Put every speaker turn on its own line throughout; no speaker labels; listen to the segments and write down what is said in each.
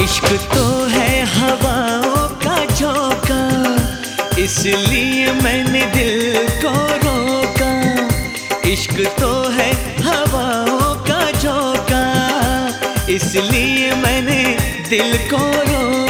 इश्क तो है हवाओं का झोंका, इसलिए मैंने दिल को रोका।
इश्क तो है हवाओं का झोंका, इसलिए मैंने दिल
को रोका।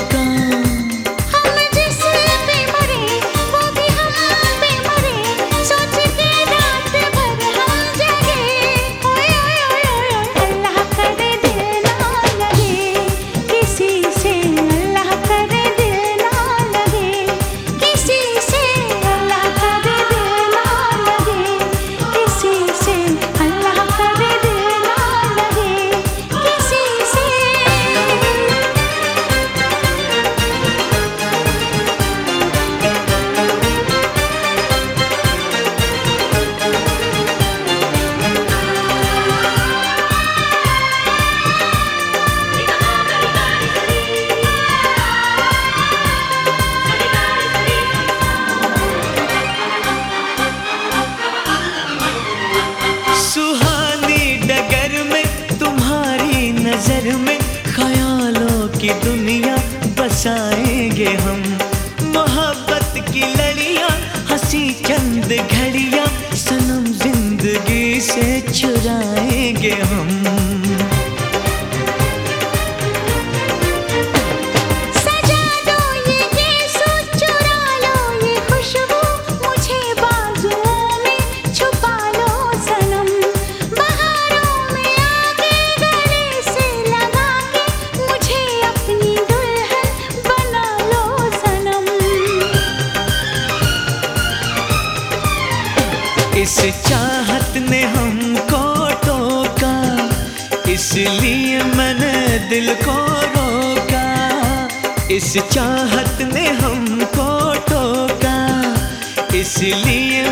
नज़र में ख्यालों की दुनिया बसाएँगे हम। मोहब्बत की लड़िया, हँसी चंद घड़िया, सनम ज़िंदगी से चुराएँगे हम। इस चाहत ने हमको टोका, इसलिए मैंने दिल को रोका। इस चाहत ने हमको टोका, इसलिए